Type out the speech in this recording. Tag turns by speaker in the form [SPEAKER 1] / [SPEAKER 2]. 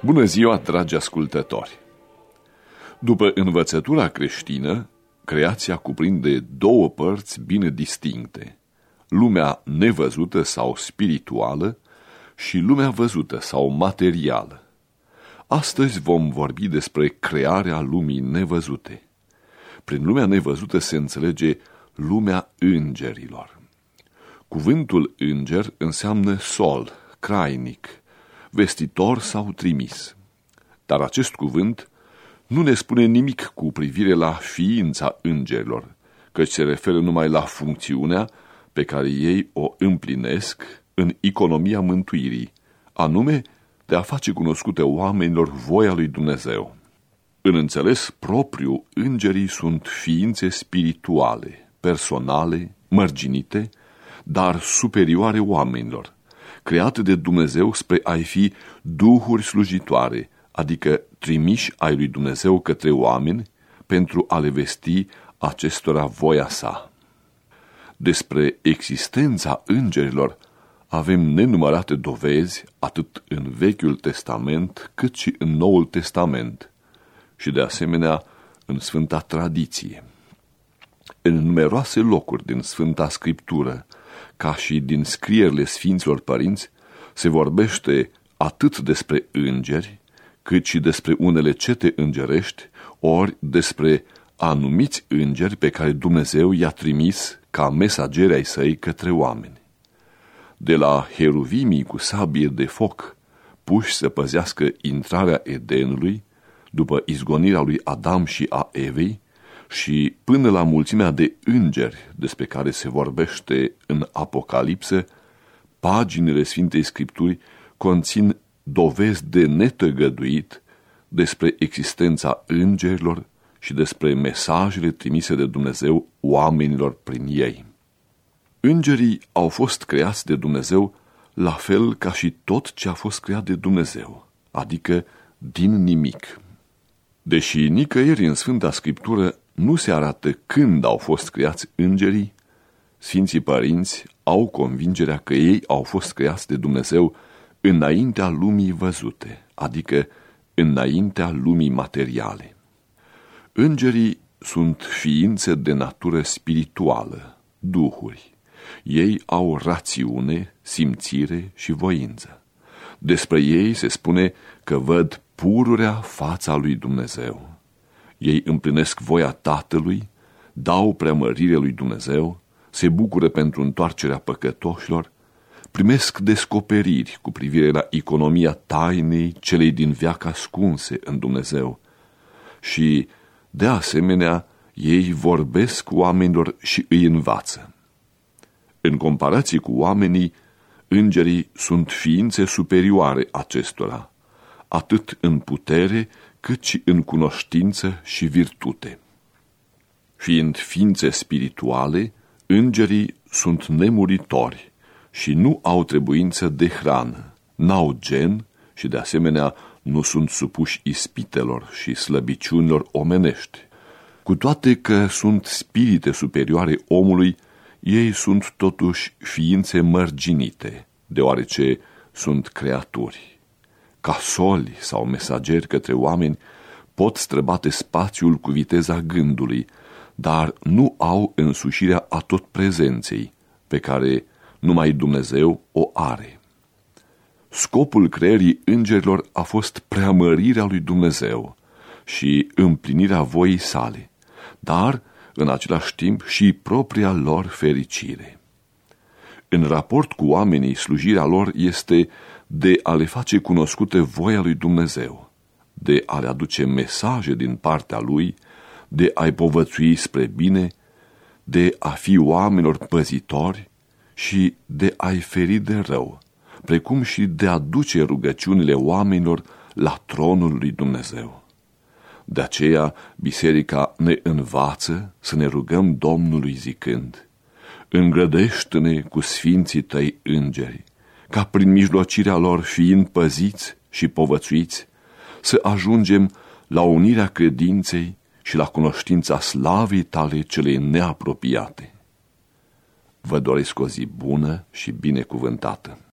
[SPEAKER 1] Bună ziua, dragi ascultători! După învățătura creștină, creația cuprinde două părți bine distincte, lumea nevăzută sau spirituală și lumea văzută sau materială. Astăzi vom vorbi despre crearea lumii nevăzute. Prin lumea nevăzută se înțelege lumea îngerilor. Cuvântul înger înseamnă sol, crainic, vestitor sau trimis. Dar acest cuvânt nu ne spune nimic cu privire la ființa îngerilor, căci se referă numai la funcțiunea pe care ei o împlinesc în economia mântuirii, anume de a face cunoscute oamenilor voia lui Dumnezeu. În înțeles propriu, îngerii sunt ființe spirituale, personale, mărginite, dar superioare oamenilor, create de Dumnezeu spre a fi duhuri slujitoare, adică trimiși ai lui Dumnezeu către oameni pentru a le vesti acestora voia sa. Despre existența îngerilor avem nenumărate dovezi atât în Vechiul Testament cât și în Noul Testament și de asemenea în Sfânta Tradiție. În numeroase locuri din Sfânta Scriptură ca și din scrierile Sfinților Părinți, se vorbește atât despre îngeri, cât și despre unele cete îngerești, ori despre anumiți îngeri pe care Dumnezeu i-a trimis ca mesageri ai săi către oameni. De la heruvimii cu sabie de foc, puși să păzească intrarea Edenului, după izgonirea lui Adam și a Evei, și până la mulțimea de îngeri despre care se vorbește în Apocalipsă, paginile Sfintei Scripturi conțin dovezi de netăgăduit despre existența îngerilor și despre mesajele trimise de Dumnezeu oamenilor prin ei. Îngerii au fost creați de Dumnezeu la fel ca și tot ce a fost creat de Dumnezeu, adică din nimic. Deși nicăieri în Sfânta Scriptură nu se arată când au fost creați îngerii, Sfinții Părinți au convingerea că ei au fost creați de Dumnezeu înaintea lumii văzute, adică înaintea lumii materiale. Îngerii sunt ființe de natură spirituală, duhuri. Ei au rațiune, simțire și voință. Despre ei se spune că văd pururea fața lui Dumnezeu. Ei împlinesc voia Tatălui, dau preamărire lui Dumnezeu, se bucură pentru întoarcerea păcătoșilor, primesc descoperiri cu privire la economia tainei celei din viață ascunse în Dumnezeu și, de asemenea, ei vorbesc cu oamenilor și îi învață. În comparație cu oamenii, îngerii sunt ființe superioare acestora, atât în putere cât și în cunoștință și virtute. Fiind ființe spirituale, îngerii sunt nemuritori și nu au trebuință de hrană, n-au gen și de asemenea nu sunt supuși ispitelor și slăbiciunilor omenești. Cu toate că sunt spirite superioare omului, ei sunt totuși ființe mărginite, deoarece sunt creaturi ca soli sau mesageri către oameni, pot străbate spațiul cu viteza gândului, dar nu au însușirea a tot prezenței, pe care numai Dumnezeu o are. Scopul creierii îngerilor a fost preamărirea lui Dumnezeu și împlinirea voii sale, dar, în același timp, și propria lor fericire. În raport cu oamenii, slujirea lor este de a le face cunoscute voia lui Dumnezeu, de a le aduce mesaje din partea lui, de a-i povățui spre bine, de a fi oamenilor păzitori și de a-i feri de rău, precum și de a duce rugăciunile oamenilor la tronul lui Dumnezeu. De aceea, biserica ne învață să ne rugăm Domnului zicând, Îngrădește-ne cu sfinții tăi îngeri, ca prin mijlocirea lor fiind păziți și povățuiți, să ajungem la unirea credinței și la cunoștința slavii tale celei neapropiate. Vă doresc o zi bună și binecuvântată.